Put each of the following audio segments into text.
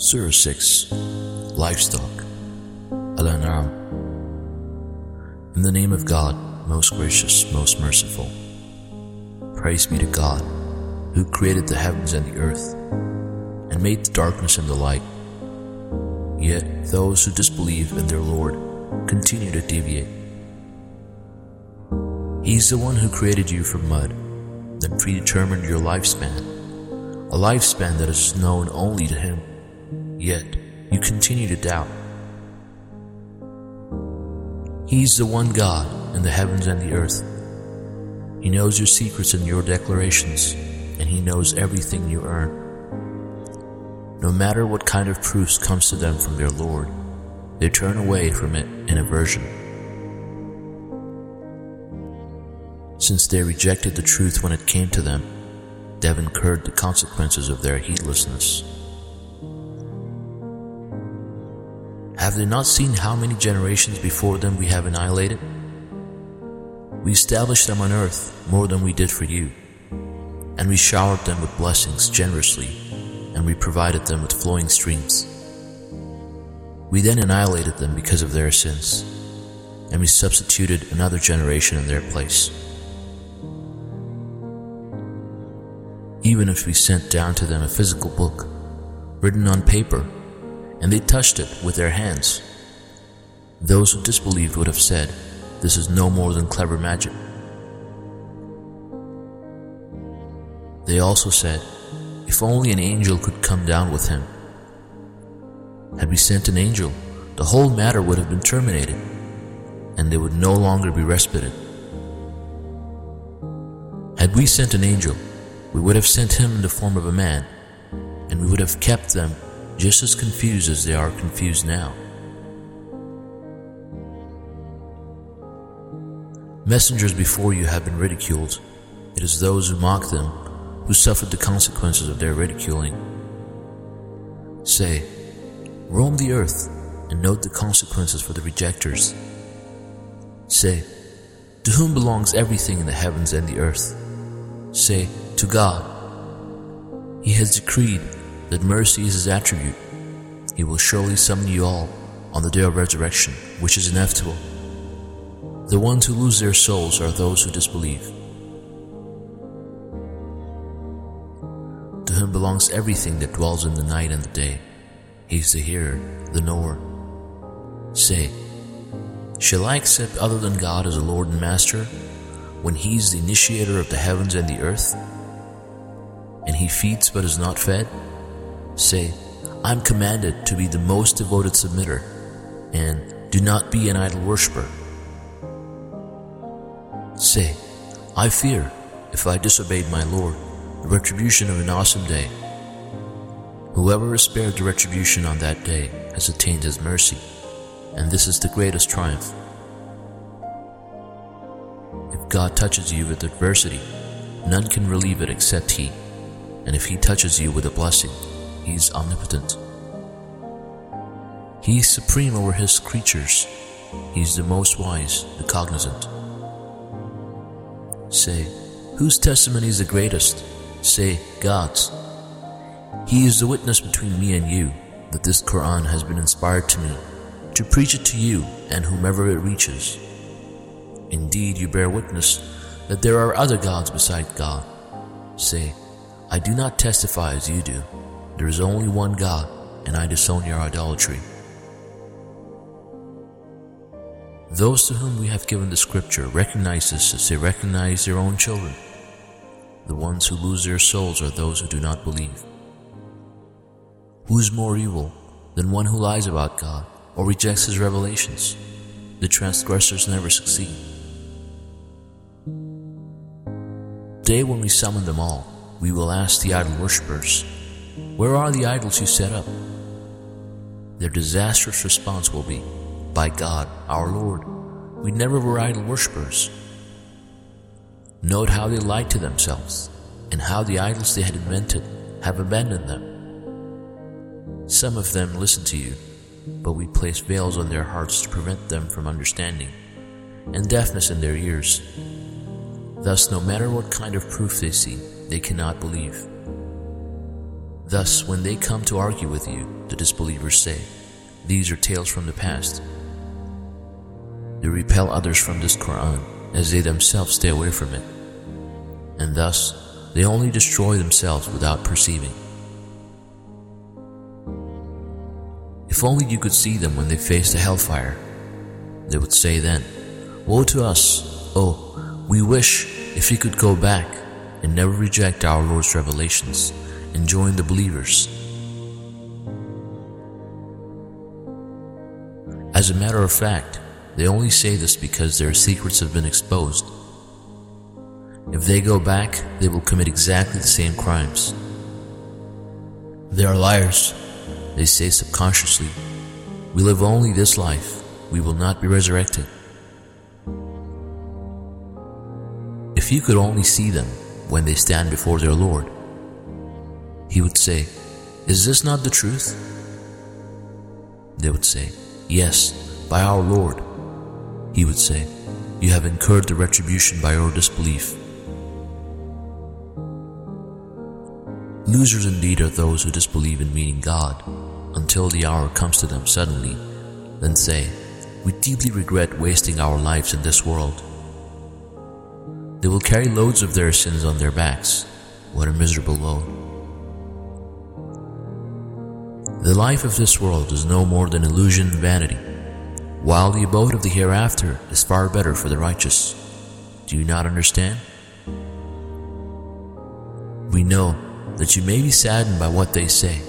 Surah 6 Livestock Al An'am In the name of God, most gracious, most merciful. Praise be to God, who created the heavens and the earth, and made the darkness and the light. Yet those who disbelieve in their Lord continue to deviate. He is the one who created you from mud, then predetermined your lifespan, a lifespan that is known only to Him. Yet you continue to doubt. He is the one God in the heavens and the earth. He knows your secrets and your declarations, and He knows everything you earn. No matter what kind of proofs comes to them from their Lord, they turn away from it in aversion. Since they rejected the truth when it came to them, they have incurred the consequences of their heedlessness. Have they not seen how many generations before them we have annihilated? We established them on earth more than we did for you, and we showered them with blessings generously, and we provided them with flowing streams. We then annihilated them because of their sins, and we substituted another generation in their place. Even if we sent down to them a physical book, written on paper, and they touched it with their hands. Those who disbelieved would have said, This is no more than clever magic. They also said, If only an angel could come down with him. Had we sent an angel, the whole matter would have been terminated, and they would no longer be respited. Had we sent an angel, we would have sent him in the form of a man, and we would have kept them just as confused as they are confused now. Messengers before you have been ridiculed. It is those who mock them who suffered the consequences of their ridiculing. Say, roam the earth and note the consequences for the rejectors. Say, to whom belongs everything in the heavens and the earth? Say, to God. He has decreed that mercy is his attribute. He will surely summon you all on the day of resurrection, which is inevitable. The ones who lose their souls are those who disbelieve. To him belongs everything that dwells in the night and the day. He is the hearer, the knower. Say, Shall I accept other than God as a Lord and Master when He is the initiator of the heavens and the earth? And He feeds but is not fed? Say, I am commanded to be the most devoted submitter, and do not be an idol worshiper. Say, I fear, if I disobeyed my Lord, the retribution of an awesome day. Whoever is spared the retribution on that day has attained his mercy, and this is the greatest triumph. If God touches you with adversity, none can relieve it except He, and if He touches you with a blessing, He is omnipotent. He is supreme over His creatures. He is the most wise, the cognizant. Say, whose testimony is the greatest? Say, God's. He is the witness between me and you that this Quran has been inspired to me to preach it to you and whomever it reaches. Indeed, you bear witness that there are other gods beside God. Say, I do not testify as you do. There is only one God, and I disown your idolatry. Those to whom we have given the scripture recognize this as they recognize their own children. The ones who lose their souls are those who do not believe. Who is more evil than one who lies about God or rejects his revelations? The transgressors never succeed. The Day when we summon them all, we will ask the idol worshippers, Where are the idols you set up? Their disastrous response will be, By God, our Lord, we never were idol worshippers. Note how they lied to themselves, and how the idols they had invented have abandoned them. Some of them listen to you, but we place veils on their hearts to prevent them from understanding, and deafness in their ears. Thus, no matter what kind of proof they see, they cannot believe. Thus, when they come to argue with you, the disbelievers say, These are tales from the past. They repel others from this Quran, as they themselves stay away from it. And thus, they only destroy themselves without perceiving. If only you could see them when they face the hellfire, they would say then, Woe to us! Oh, we wish if we could go back and never reject our Lord's revelations and join the believers. As a matter of fact, they only say this because their secrets have been exposed. If they go back, they will commit exactly the same crimes. They are liars, they say subconsciously. We live only this life, we will not be resurrected. If you could only see them when they stand before their Lord, he would say, Is this not the truth? They would say, Yes, by our Lord. He would say, You have incurred the retribution by your disbelief. Losers indeed are those who disbelieve in meeting God until the hour comes to them suddenly, then say, We deeply regret wasting our lives in this world. They will carry loads of their sins on their backs. What a miserable load. The life of this world is no more than illusion and vanity, while the abode of the hereafter is far better for the righteous. Do you not understand? We know that you may be saddened by what they say.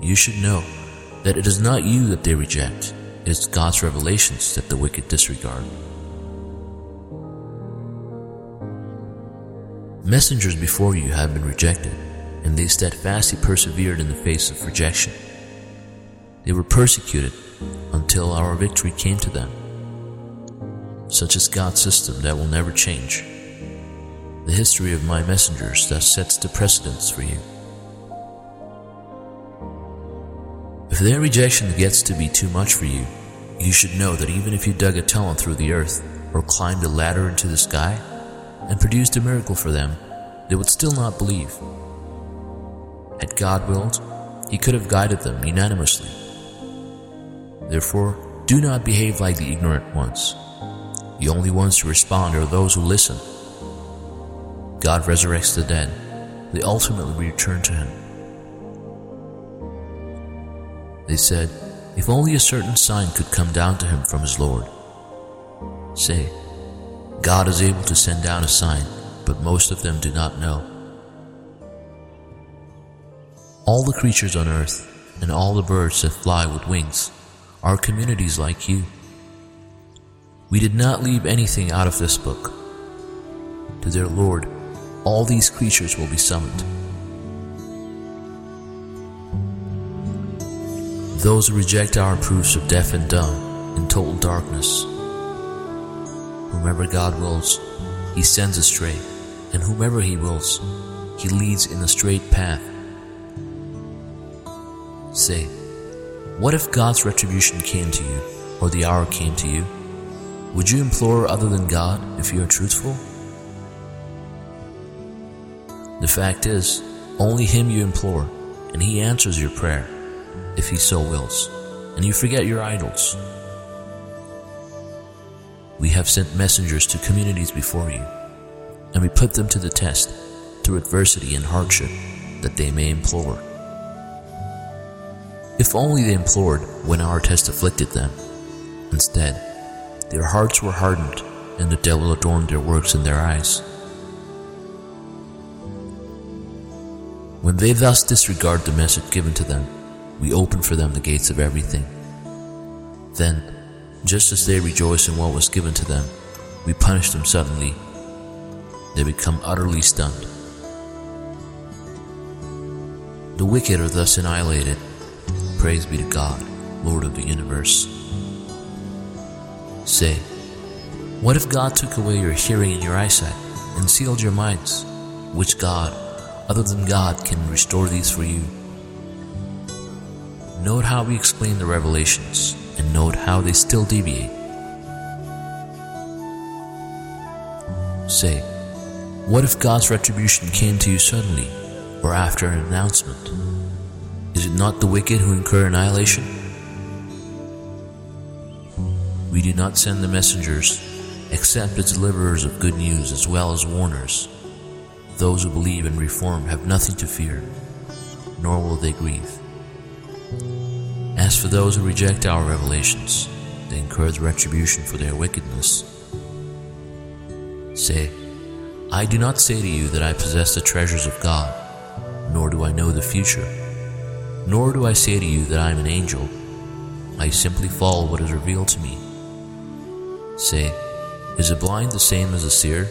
You should know that it is not you that they reject, it is God's revelations that the wicked disregard. Messengers before you have been rejected, and they steadfastly persevered in the face of rejection. They were persecuted until our victory came to them. Such is God's system that will never change. The history of my messengers thus sets the precedence for you. If their rejection gets to be too much for you, you should know that even if you dug a tunnel through the earth or climbed a ladder into the sky and produced a miracle for them, they would still not believe. Had God willed, He could have guided them unanimously. Therefore, do not behave like the ignorant ones. The only ones to respond are those who listen God resurrects the dead, they ultimately return to Him. They said, If only a certain sign could come down to him from his Lord. Say, God is able to send down a sign, but most of them do not know. All the creatures on earth and all the birds that fly with wings are communities like you. We did not leave anything out of this book. To their Lord, all these creatures will be summoned. Those who reject our proofs are deaf and dumb, in total darkness. Whomever God wills, He sends astray, and whomever He wills, He leads in a straight path. Say, what if God's retribution came to you, or the hour came to you? Would you implore other than God if you are truthful? The fact is, only Him you implore, and He answers your prayer, if He so wills, and you forget your idols. We have sent messengers to communities before you, and we put them to the test through adversity and hardship that they may implore. If only they implored when our test afflicted them. Instead, their hearts were hardened, and the devil adorned their works in their eyes. When they thus disregard the message given to them, we open for them the gates of everything. Then, just as they rejoice in what was given to them, we punish them suddenly. They become utterly stunned. The wicked are thus annihilated. Praise be to God, Lord of the universe. Say, what if God took away your hearing and your eyesight and sealed your minds? Which God, other than God can restore these for you. Note how we explain the revelations and note how they still deviate. Say, what if God's retribution came to you suddenly, or after an announcement? Is it not the wicked who incur annihilation? We do not send the messengers except as deliverers of good news as well as warners. Those who believe and reform have nothing to fear, nor will they grieve. As for those who reject our revelations, they incur the retribution for their wickedness. Say, I do not say to you that I possess the treasures of God, nor do I know the future, nor do I say to you that I am an angel. I simply follow what is revealed to me. Say, is a blind the same as a seer?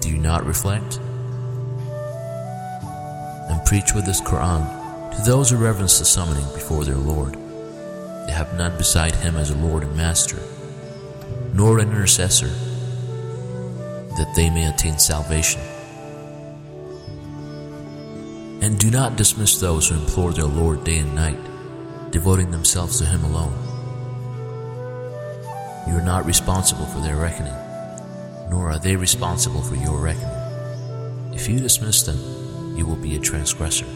Do you not reflect? And preach with this Quran to those who reverence the summoning before their Lord. They have none beside him as a Lord and Master, nor an intercessor, that they may attain salvation. And do not dismiss those who implore their Lord day and night, devoting themselves to Him alone. You are not responsible for their reckoning, nor are they responsible for your reckoning. If you dismiss them, you will be a transgressor.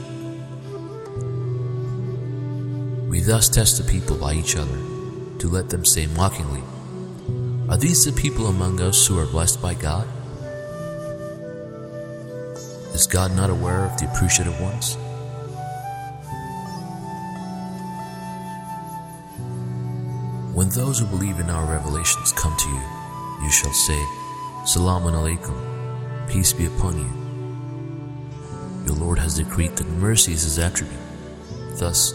We thus test the people by each other, to let them say mockingly, Are these the people among us who are blessed by God? Is God not aware of the appreciative ones? When those who believe in our revelations come to you, you shall say, Salamun alaikum, peace be upon you. Your Lord has decreed that mercy is his attribute. Thus,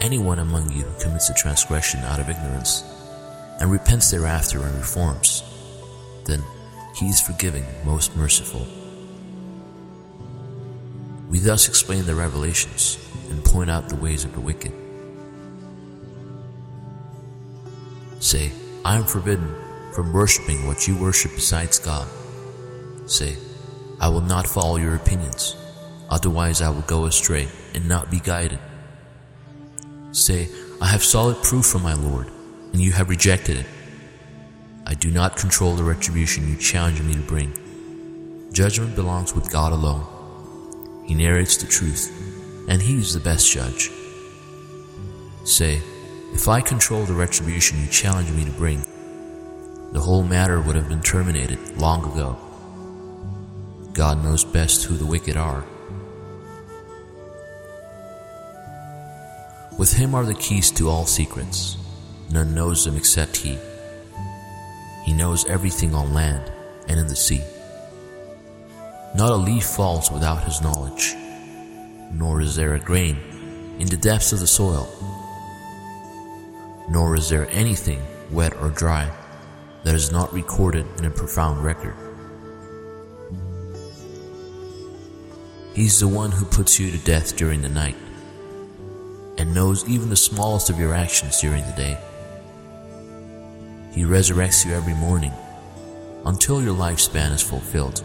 anyone among you who commits a transgression out of ignorance and repents thereafter and reforms, then he is forgiving, most merciful. We thus explain the revelations and point out the ways of the wicked. Say, I am forbidden from worshipping what you worship besides God. Say, I will not follow your opinions, otherwise I will go astray and not be guided. Say, I have solid proof from my Lord, and you have rejected it. I do not control the retribution you challenge me to bring. Judgment belongs with God alone. He narrates the truth, and He is the best judge. Say, if I controlled the retribution you challenge me to bring, the whole matter would have been terminated long ago. God knows best who the wicked are. With him are the keys to all secrets. None knows them except he. He knows everything on land and in the sea. Not a leaf falls without his knowledge, nor is there a grain in the depths of the soil nor is there anything wet or dry that is not recorded in a profound record. He's the one who puts you to death during the night and knows even the smallest of your actions during the day. He resurrects you every morning until your lifespan is fulfilled.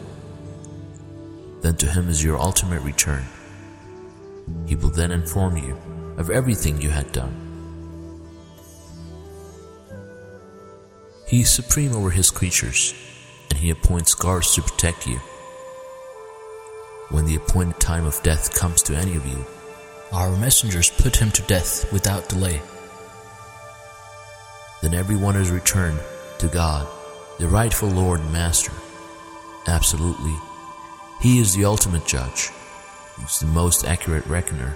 Then to him is your ultimate return. He will then inform you of everything you had done. He is supreme over his creatures, and he appoints guards to protect you. When the appointed time of death comes to any of you, our messengers put him to death without delay. Then everyone is returned to God, the rightful Lord and Master. Absolutely, He is the ultimate judge. He is the most accurate reckoner.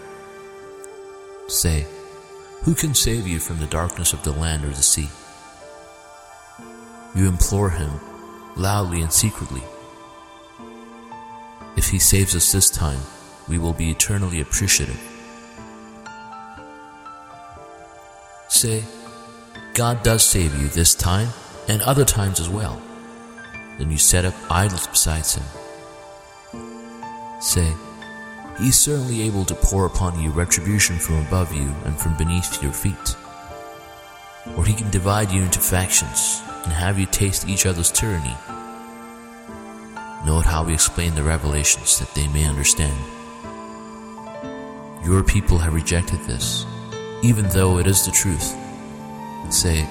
Say, who can save you from the darkness of the land or the sea? you implore Him loudly and secretly. If He saves us this time, we will be eternally appreciative. Say, God does save you this time and other times as well. Then you set up idols besides Him. Say, He is certainly able to pour upon you retribution from above you and from beneath your feet. Or He can divide you into factions and have you taste each other's tyranny. Note how we explain the revelations that they may understand. Your people have rejected this, even though it is the truth. Say,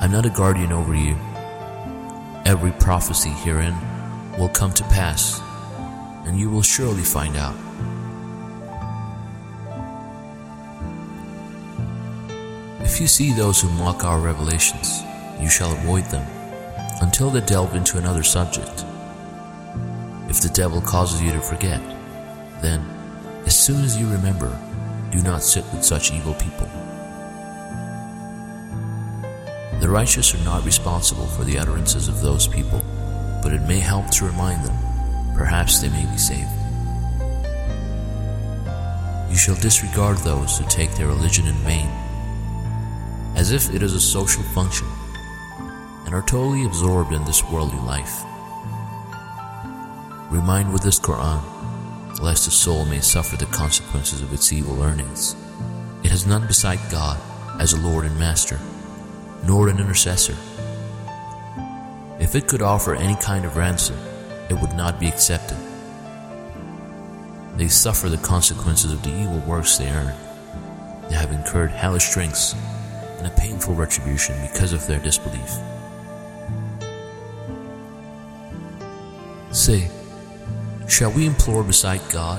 I'm not a guardian over you. Every prophecy herein will come to pass, and you will surely find out. If you see those who mock our revelations, you shall avoid them until they delve into another subject. If the devil causes you to forget, then, as soon as you remember, do not sit with such evil people. The righteous are not responsible for the utterances of those people, but it may help to remind them Perhaps they may be saved. You shall disregard those who take their religion in vain, as if it is a social function, and are totally absorbed in this worldly life. Remind with this Quran, lest the soul may suffer the consequences of its evil earnings. It has none beside God as a Lord and Master nor an intercessor. If it could offer any kind of ransom, it would not be accepted. They suffer the consequences of the evil works they earn. They have incurred hellish drinks and a painful retribution because of their disbelief. Say, shall we implore beside God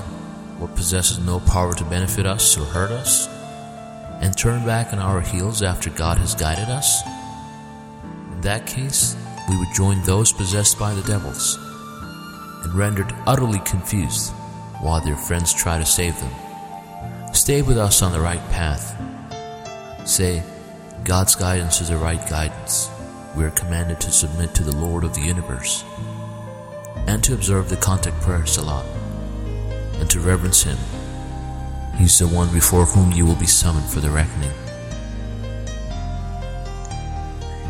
what possesses no power to benefit us or hurt us? and turn back on our heels after God has guided us? In that case, we would join those possessed by the devils and rendered utterly confused while their friends try to save them. Stay with us on the right path. Say, God's guidance is the right guidance. We are commanded to submit to the Lord of the universe and to observe the contact prayer Salah and to reverence Him He's the one before whom you will be summoned for the reckoning.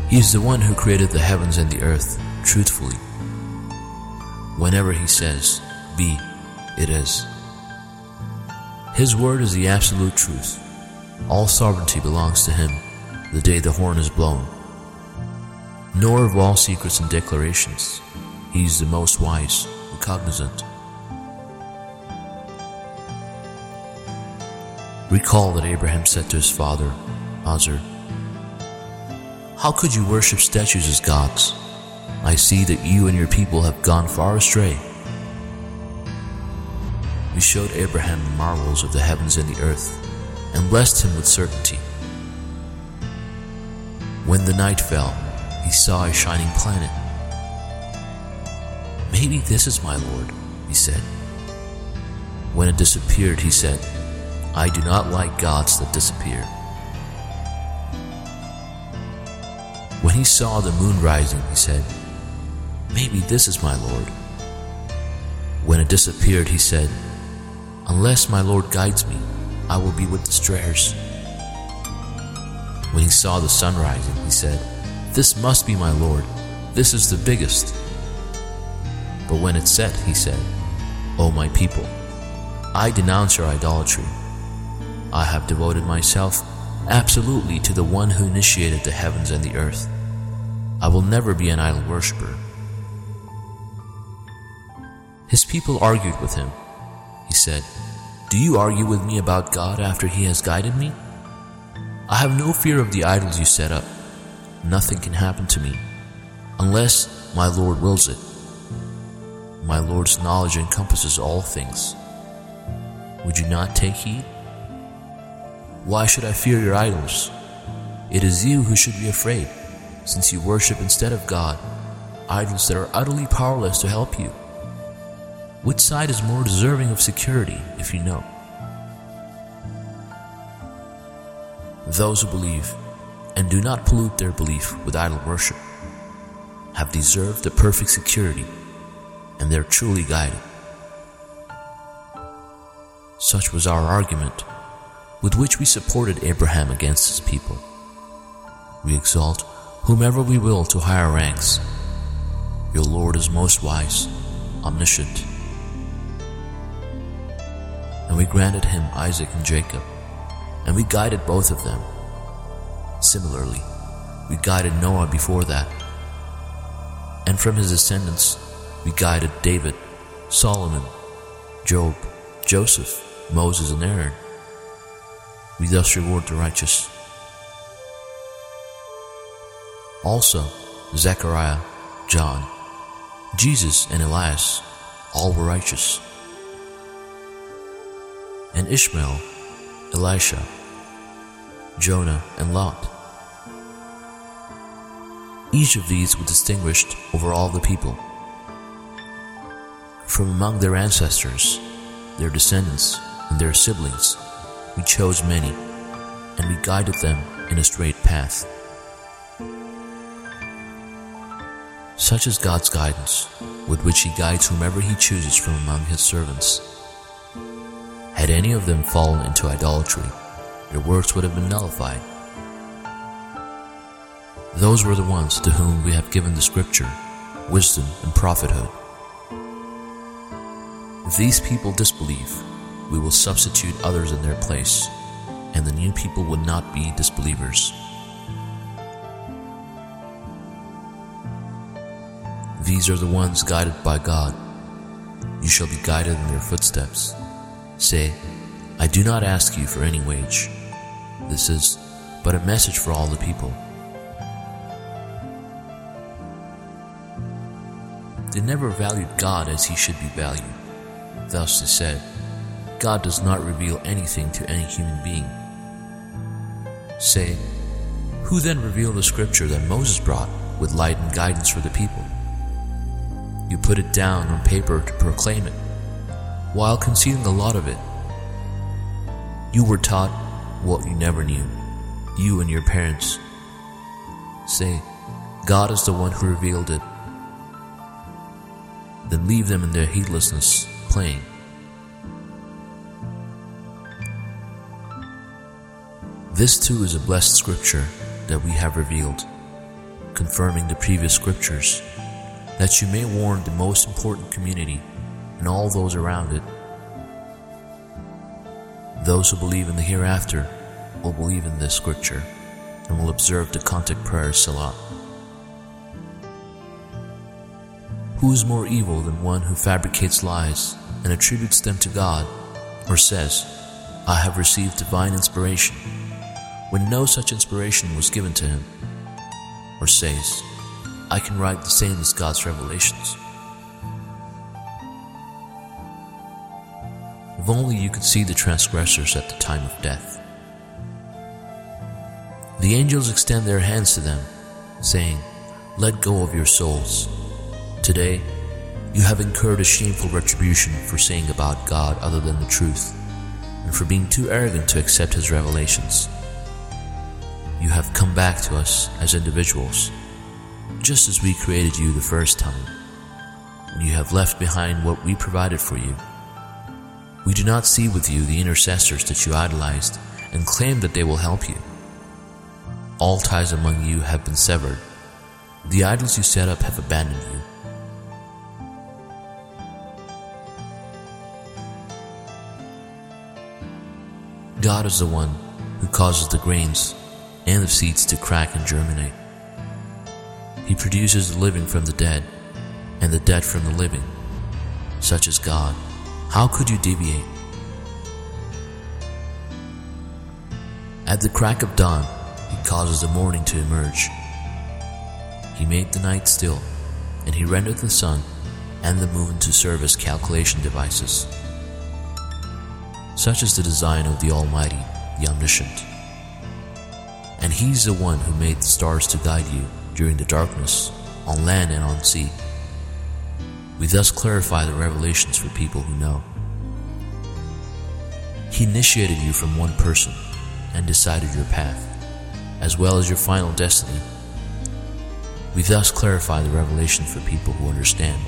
He is the one who created the heavens and the earth truthfully. Whenever he says, Be, it is. His word is the absolute truth. All sovereignty belongs to him the day the horn is blown. Nor of all secrets and declarations. He is the most wise, the cognizant. Recall that Abraham said to his father, Azar, How could you worship statues as gods? I see that you and your people have gone far astray. We showed Abraham the marvels of the heavens and the earth, and blessed him with certainty. When the night fell, he saw a shining planet. Maybe this is my Lord, he said. When it disappeared, he said, I do not like gods that disappear. When he saw the moon rising, he said, Maybe this is my Lord. When it disappeared, he said, Unless my Lord guides me, I will be with the strayers. When he saw the sun rising, he said, This must be my Lord. This is the biggest. But when it set, he said, O my people, I denounce your idolatry. I have devoted myself absolutely to the one who initiated the heavens and the earth. I will never be an idol worshiper. His people argued with him. He said, Do you argue with me about God after He has guided me? I have no fear of the idols you set up. Nothing can happen to me unless my Lord wills it. My Lord's knowledge encompasses all things. Would you not take heed? Why should I fear your idols? It is you who should be afraid, since you worship instead of God idols that are utterly powerless to help you. Which side is more deserving of security if you know? Those who believe and do not pollute their belief with idol worship have deserved the perfect security and they're truly guided. Such was our argument with which we supported Abraham against his people. We exalt whomever we will to higher ranks. Your Lord is most wise, omniscient. And we granted him Isaac and Jacob, and we guided both of them. Similarly, we guided Noah before that. And from his descendants, we guided David, Solomon, Job, Joseph, Moses, and Aaron. We thus reward the righteous. Also, Zechariah, John, Jesus, and Elias all were righteous. And Ishmael, Elisha, Jonah, and Lot. Each of these was distinguished over all the people. From among their ancestors, their descendants, and their siblings, we chose many, and we guided them in a straight path. Such is God's guidance, with which He guides whomever He chooses from among His servants. Had any of them fallen into idolatry, their works would have been nullified. Those were the ones to whom we have given the scripture, wisdom, and prophethood. If these people disbelieve, we will substitute others in their place, and the new people would not be disbelievers. These are the ones guided by God. You shall be guided in their footsteps. Say, I do not ask you for any wage. This is but a message for all the people. They never valued God as he should be valued. Thus they said, God does not reveal anything to any human being. Say, who then revealed the scripture that Moses brought with light and guidance for the people? You put it down on paper to proclaim it, while concealing a lot of it. You were taught what you never knew, you and your parents. Say, God is the one who revealed it then leave them in their heedlessness, playing. This too is a blessed scripture that we have revealed, confirming the previous scriptures, that you may warn the most important community and all those around it. Those who believe in the hereafter will believe in this scripture and will observe the contact prayer Salah. Who is more evil than one who fabricates lies and attributes them to God, or says, I have received divine inspiration, when no such inspiration was given to him, or says, I can write the same as God's revelations? If only you could see the transgressors at the time of death. The angels extend their hands to them, saying, Let go of your souls Today, you have incurred a shameful retribution for saying about God other than the truth, and for being too arrogant to accept His revelations. You have come back to us as individuals, just as we created you the first time, and you have left behind what we provided for you. We do not see with you the intercessors that you idolized and claim that they will help you. All ties among you have been severed. The idols you set up have abandoned you. God is the one who causes the grains and the seeds to crack and germinate. He produces the living from the dead and the dead from the living. Such is God. How could you deviate? At the crack of dawn, He causes the morning to emerge. He made the night still, and He rendered the sun and the moon to serve as calculation devices. Such is the design of the Almighty, the Omniscient. And He's the one who made the stars to guide you during the darkness, on land and on sea. We thus clarify the revelations for people who know. He initiated you from one person and decided your path, as well as your final destiny. We thus clarify the revelation for people who understand.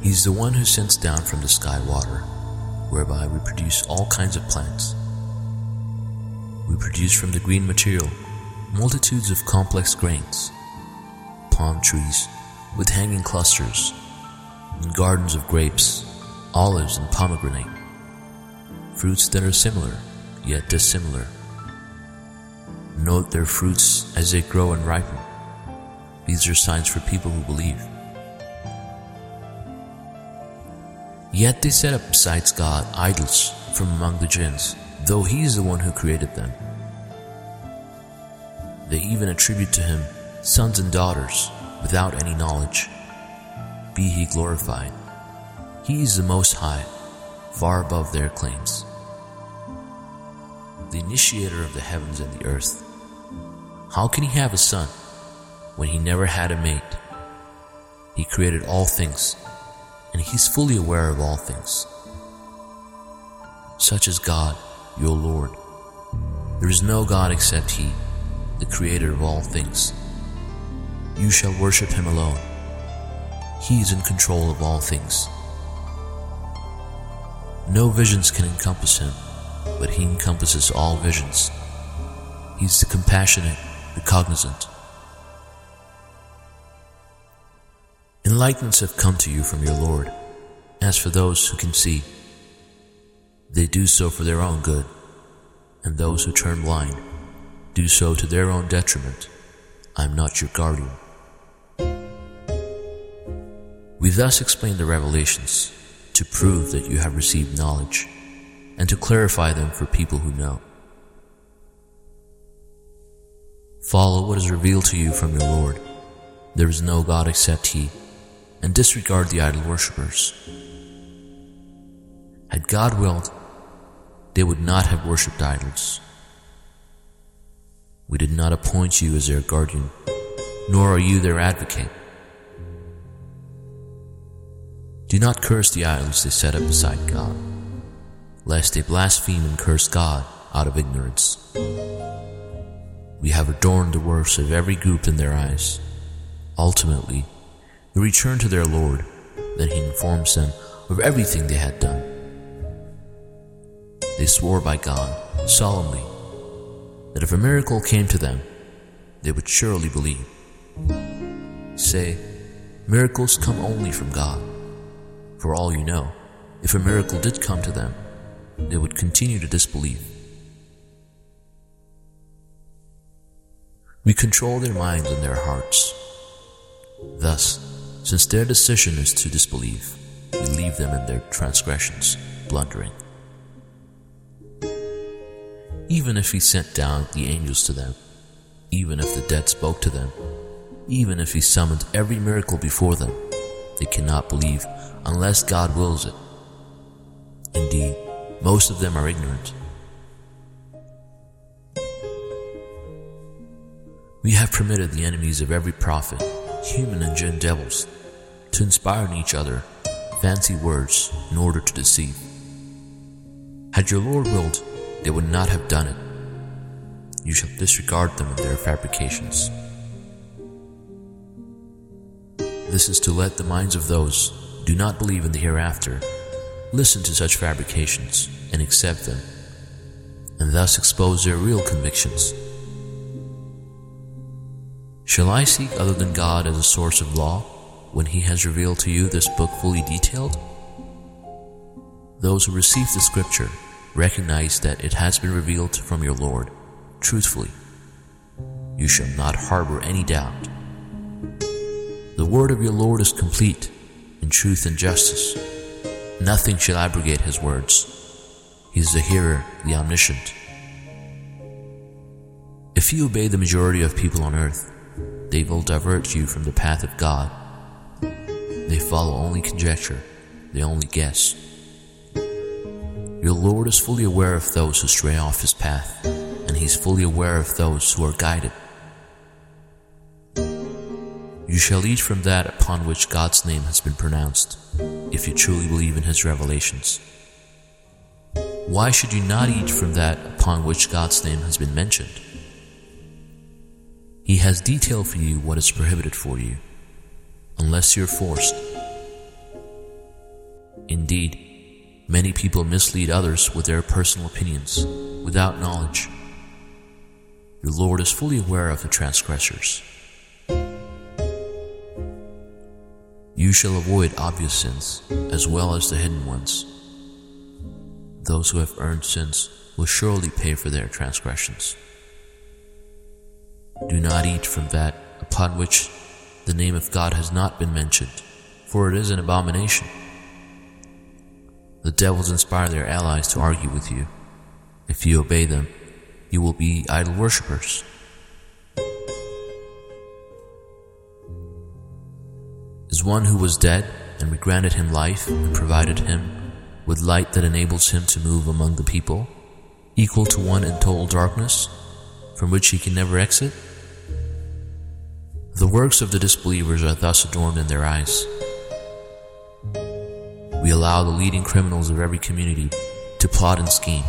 He's the one who sends down from the sky water, whereby we produce all kinds of plants. We produce from the green material multitudes of complex grains, palm trees with hanging clusters, and gardens of grapes, olives, and pomegranate, fruits that are similar yet dissimilar. Note their fruits as they grow and ripen. These are signs for people who believe. Yet they set up besides God idols from among the jinns, though He is the one who created them. They even attribute to Him sons and daughters without any knowledge. Be He glorified. He is the Most High, far above their claims. the initiator of the heavens and the earth. How can he have a son when he never had a mate? He created all things, and he's fully aware of all things. Such is God, your Lord. There is no God except He, the Creator of all things. You shall worship Him alone. He is in control of all things. No visions can encompass Him, but He encompasses all visions. He's the compassionate, the cognizant. Enlightenments have come to you from your Lord. As for those who can see, they do so for their own good, and those who turn blind do so to their own detriment. I am not your guardian. We thus explain the revelations to prove that you have received knowledge and to clarify them for people who know. Follow what is revealed to you from your Lord. There is no God except He, and disregard the idol worshippers. Had God willed, they would not have worshipped idols. We did not appoint you as their guardian, nor are you their advocate. Do not curse the idols they set up beside God, lest they blaspheme and curse God out of ignorance. We have adorned the works of every group in their eyes. Ultimately, they return to their Lord, then He informs them of everything they had done. They swore by God solemnly that if a miracle came to them, they would surely believe. Say, miracles come only from God. For all you know, if a miracle did come to them, they would continue to disbelieve. We control their minds and their hearts. Thus, since their decision is to disbelieve, we leave them in their transgressions, blundering. Even if he sent down the angels to them, even if the dead spoke to them, even if he summoned every miracle before them, they cannot believe unless God wills it. Indeed, most of them are ignorant. We have permitted the enemies of every prophet, human and jinn devils, to inspire in each other fancy words in order to deceive. Had your Lord willed, they would not have done it. You shall disregard them and their fabrications. This is to let the minds of those do not believe in the hereafter listen to such fabrications and accept them, and thus expose their real convictions. Shall I seek other than God as a source of law when He has revealed to you this book fully detailed? Those who receive the scripture recognize that it has been revealed from your Lord truthfully. You shall not harbor any doubt. The word of your Lord is complete in truth and justice. Nothing shall abrogate his words. He is the hearer, the omniscient. If you obey the majority of people on earth, they will divert you from the path of God. They follow only conjecture, they only guess. Your Lord is fully aware of those who stray off his path, and he is fully aware of those who are guided. You shall eat from that upon which God's name has been pronounced, if you truly believe in his revelations. Why should you not eat from that upon which God's name has been mentioned? He has detailed for you what is prohibited for you, unless you're forced. Indeed, many people mislead others with their personal opinions without knowledge. Your Lord is fully aware of the transgressors. You shall avoid obvious sins as well as the hidden ones. Those who have earned sins will surely pay for their transgressions. Do not eat from that upon which the name of God has not been mentioned, for it is an abomination. The devils inspire their allies to argue with you. If you obey them, you will be idol worshippers. Is one who was dead, and we granted him life and provided him with light that enables him to move among the people, equal to one in total darkness, from which he can never exit? The works of the disbelievers are thus adorned in their eyes. We allow the leading criminals of every community to plot and scheme,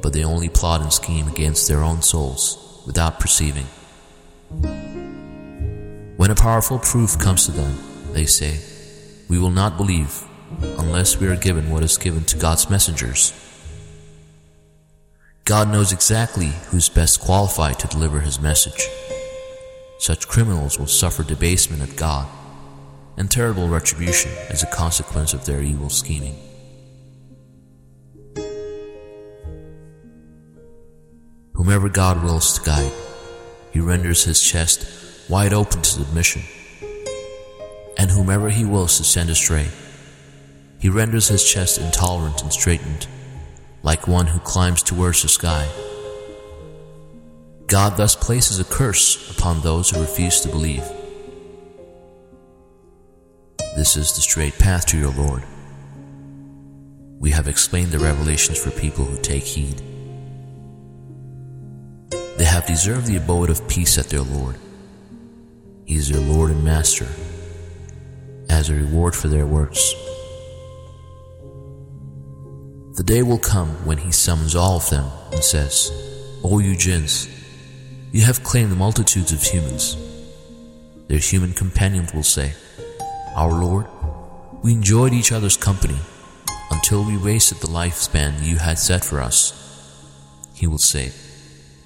but they only plot and scheme against their own souls without perceiving. When a powerful proof comes to them, they say, We will not believe unless we are given what is given to God's messengers. God knows exactly who's best qualified to deliver his message. Such criminals will suffer debasement of God and terrible retribution as a consequence of their evil scheming. Whomever God wills to guide, he renders his chest wide open to submission, and whomever he wills to send astray, he renders his chest intolerant and straitened, like one who climbs towards the sky. God thus places a curse upon those who refuse to believe. This is the straight path to your Lord. We have explained the revelations for people who take heed. They have deserved the abode of peace at their Lord. He is their Lord and Master, as a reward for their works. The day will come when he summons all of them and says, O you jinns, you have claimed the multitudes of humans. Their human companions will say, Our Lord, we enjoyed each other's company until we wasted the lifespan you had set for us. He will say,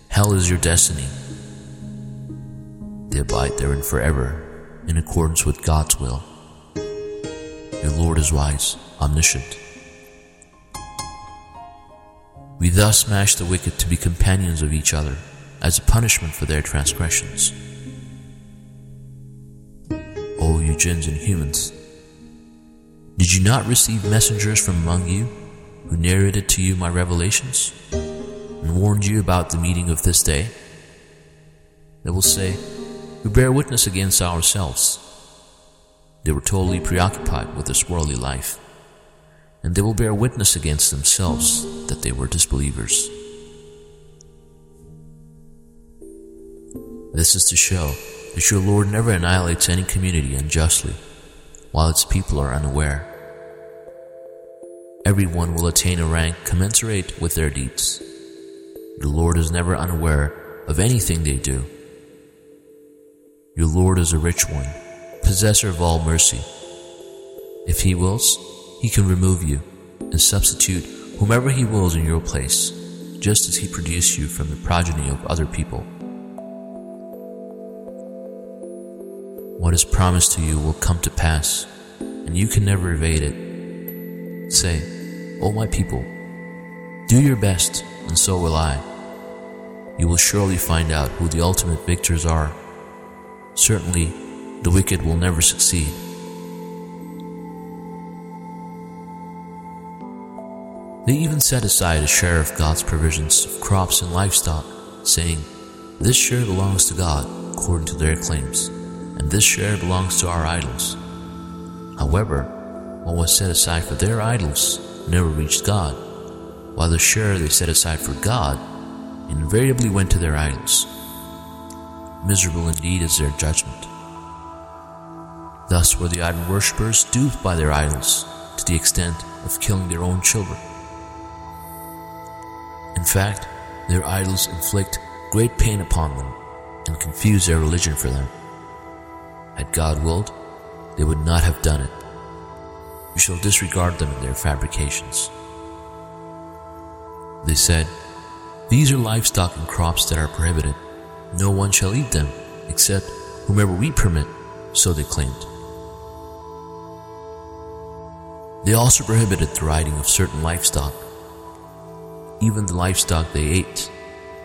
Hell is your destiny. They abide therein forever in accordance with God's will. Your Lord is wise, omniscient. We thus smash the wicked to be companions of each other as a punishment for their transgressions. O you jinns and humans, did you not receive messengers from among you who narrated to you my revelations and warned you about the meeting of this day? They will say, We bear witness against ourselves. They were totally preoccupied with this worldly life and they will bear witness against themselves that they were disbelievers. This is to show that your Lord never annihilates any community unjustly, while its people are unaware. Everyone will attain a rank commensurate with their deeds. Your Lord is never unaware of anything they do. Your Lord is a rich one, possessor of all mercy. If He wills, he can remove you and substitute whomever He wills in your place, just as He produced you from the progeny of other people. What is promised to you will come to pass, and you can never evade it. Say, O my people, do your best, and so will I. You will surely find out who the ultimate victors are. Certainly, the wicked will never succeed. They even set aside a share of God's provisions of crops and livestock, saying, This share belongs to God, according to their claims, and this share belongs to our idols. However, what was set aside for their idols never reached God, while the share they set aside for God invariably went to their idols. Miserable indeed is their judgment. Thus were the idol worshippers duped by their idols to the extent of killing their own children. In fact, their idols inflict great pain upon them and confuse their religion for them. Had God willed, they would not have done it. We shall disregard them in their fabrications. They said, These are livestock and crops that are prohibited. No one shall eat them, except whomever we permit, so they claimed. They also prohibited the riding of certain livestock even the livestock they ate,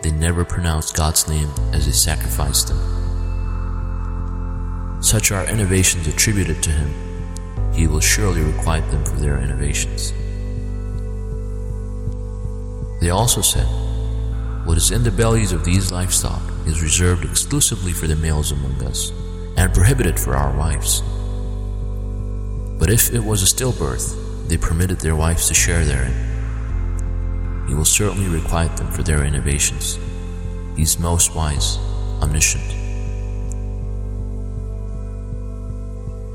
they never pronounced God's name as they sacrificed them. Such are innovations attributed to Him. He will surely requite them for their innovations. They also said, What is in the bellies of these livestock is reserved exclusively for the males among us, and prohibited for our wives. But if it was a stillbirth, they permitted their wives to share therein. He will certainly requite them for their innovations. He's most wise, omniscient.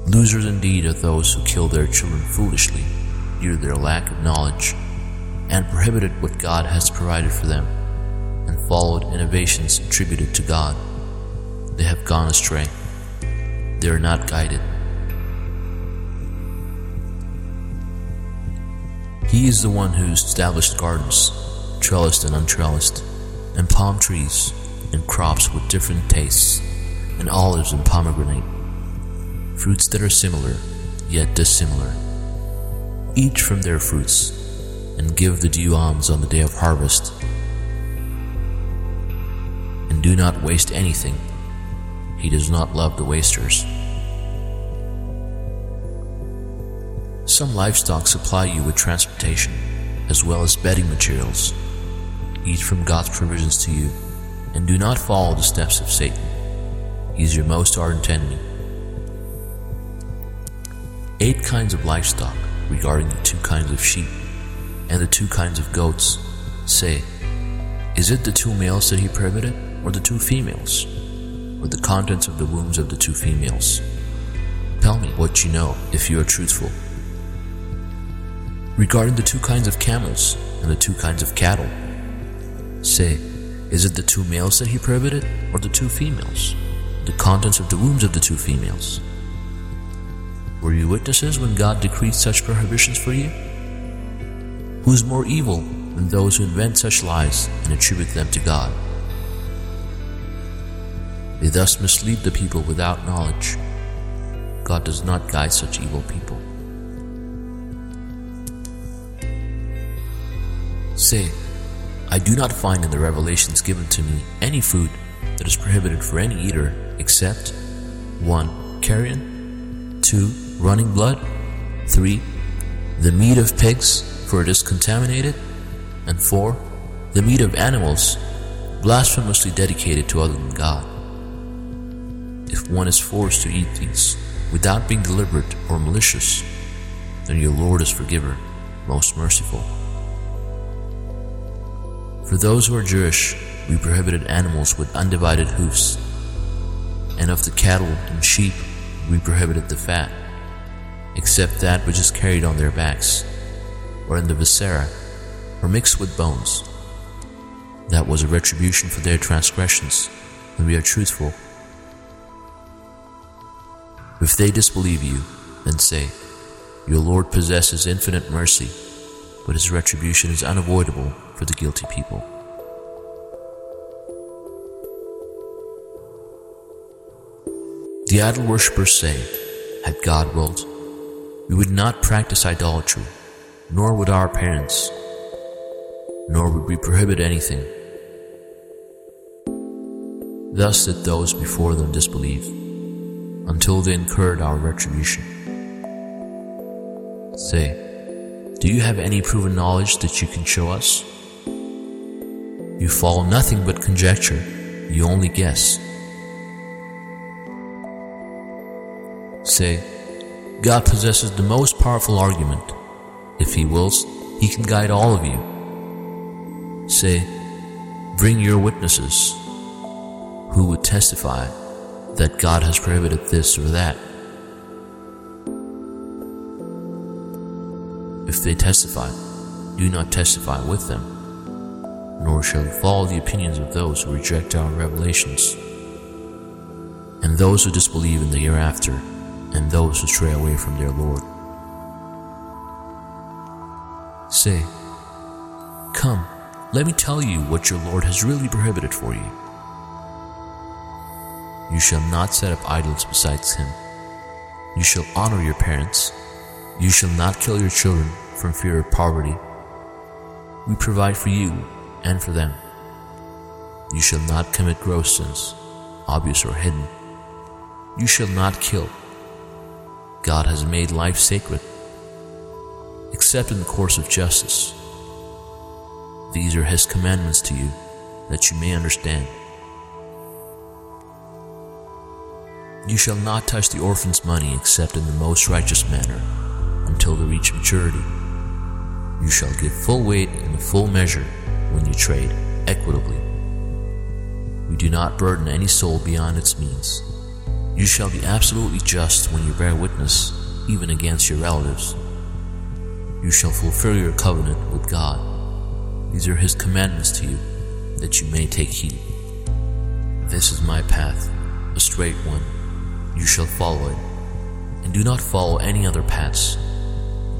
Losers indeed are those who kill their children foolishly due to their lack of knowledge and prohibited what God has provided for them and followed innovations attributed to God. They have gone astray. They are not guided. He is the one who established gardens, trellised and untrellised, and palm trees, and crops with different tastes, and olives and pomegranate, fruits that are similar, yet dissimilar, each from their fruits, and give the due alms on the day of harvest. And do not waste anything. He does not love the wasters. Some livestock supply you with transportation, as well as bedding materials. Eat from God's provisions to you, and do not follow the steps of Satan. He is your most ardent enemy. Eight kinds of livestock regarding the two kinds of sheep and the two kinds of goats. Say, is it the two males that he prohibited, or the two females, or the contents of the wombs of the two females? Tell me what you know if you are truthful regarding the two kinds of camels and the two kinds of cattle. Say, is it the two males that he prohibited, or the two females? The contents of the wombs of the two females? Were you witnesses when God decreed such prohibitions for you? Who is more evil than those who invent such lies and attribute them to God? They thus mislead the people without knowledge. God does not guide such evil people. Say, I do not find in the revelations given to me any food that is prohibited for any eater except 1. Carrion 2. Running blood 3. The meat of pigs, for it is contaminated and 4. The meat of animals, blasphemously dedicated to other than God. If one is forced to eat these without being deliberate or malicious, then your Lord is forgiver, most merciful. For those who are Jewish, we prohibited animals with undivided hoofs, and of the cattle and sheep we prohibited the fat, except that which is carried on their backs, or in the viscera, or mixed with bones. That was a retribution for their transgressions, and we are truthful. If they disbelieve you, then say, Your Lord possesses infinite mercy, but his retribution is unavoidable for the guilty people. The idol worshippers say, Had God willed, we would not practice idolatry, nor would our parents, nor would we prohibit anything. Thus did those before them disbelieve, until they incurred our retribution. Say, do you have any proven knowledge that you can show us? You follow nothing but conjecture, you only guess. Say, God possesses the most powerful argument. If He wills, He can guide all of you. Say, bring your witnesses who would testify that God has prohibited this or that. If they testify, do not testify with them nor shall you follow the opinions of those who reject our revelations, and those who disbelieve in the hereafter, and those who stray away from their Lord. Say, Come, let me tell you what your Lord has really prohibited for you. You shall not set up idols besides Him. You shall honor your parents. You shall not kill your children from fear of poverty. We provide for you and for them. You shall not commit gross sins, obvious or hidden. You shall not kill. God has made life sacred, except in the course of justice. These are His commandments to you, that you may understand. You shall not touch the orphan's money except in the most righteous manner, until they reach maturity. You shall give full weight and full measure when you trade equitably. We do not burden any soul beyond its means. You shall be absolutely just when you bear witness, even against your relatives. You shall fulfill your covenant with God. These are His commandments to you, that you may take heed. This is my path, a straight one. You shall follow it, and do not follow any other paths,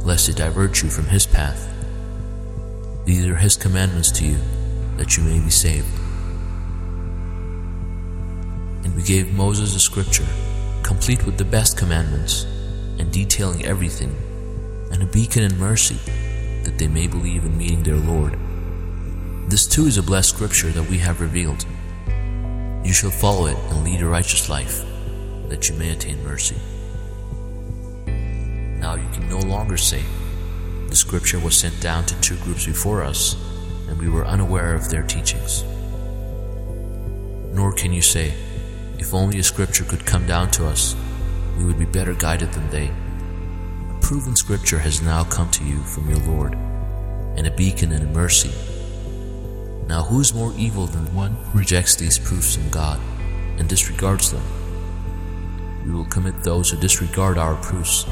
lest it divert you from His path. These are His commandments to you, that you may be saved. And we gave Moses a scripture, complete with the best commandments, and detailing everything, and a beacon in mercy, that they may believe in meeting their Lord. This too is a blessed scripture that we have revealed. You shall follow it and lead a righteous life, that you may attain mercy. Now you can no longer say, The scripture was sent down to two groups before us, and we were unaware of their teachings. Nor can you say, If only a scripture could come down to us, we would be better guided than they. A proven scripture has now come to you from your Lord, and a beacon and a mercy. Now who is more evil than one who rejects these proofs from God and disregards them? We will commit those who disregard our proofs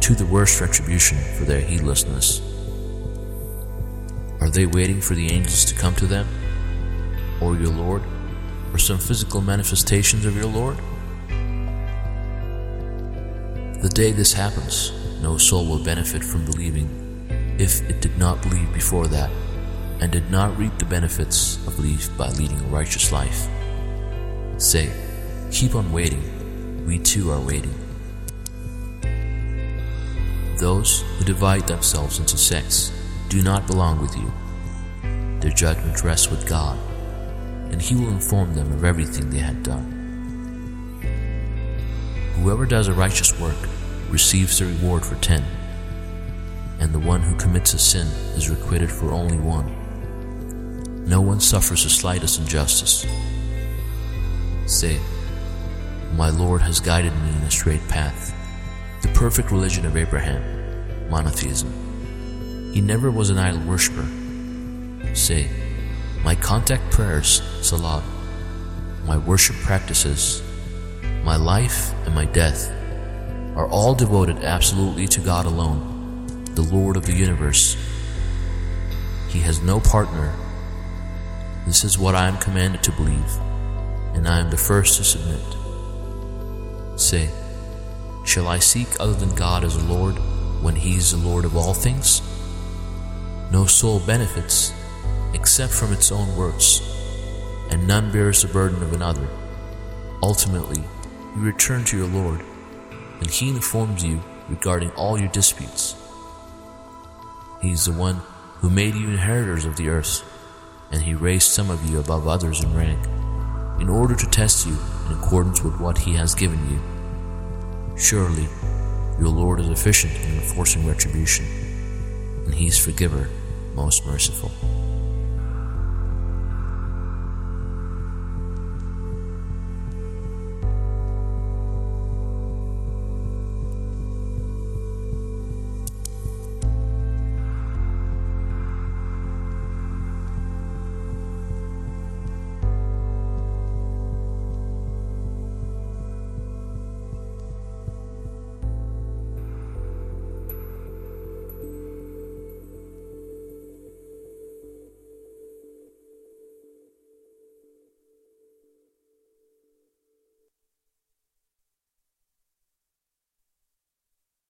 to the worst retribution for their heedlessness. Are they waiting for the angels to come to them, or your Lord, or some physical manifestations of your Lord? The day this happens, no soul will benefit from believing if it did not believe before that and did not reap the benefits of belief by leading a righteous life. Say, keep on waiting, we too are waiting. Those who divide themselves into sects do not belong with you. Their judgment rests with God, and He will inform them of everything they had done. Whoever does a righteous work receives the reward for ten, and the one who commits a sin is requited for only one. No one suffers the slightest injustice. Say, My Lord has guided me in a straight path, the perfect religion of Abraham, monotheism. He never was an idol worshiper. Say, My contact prayers, Salah, my worship practices, my life and my death are all devoted absolutely to God alone, the Lord of the universe. He has no partner. This is what I am commanded to believe, and I am the first to submit. Say, Shall I seek other than God as a Lord when He is the Lord of all things? No soul benefits except from its own works, and none bears the burden of another. Ultimately, you return to your Lord, and He informs you regarding all your disputes. He is the one who made you inheritors of the earth, and He raised some of you above others in rank, in order to test you in accordance with what He has given you. Surely, your Lord is efficient in enforcing retribution, and He is forgiver, most merciful.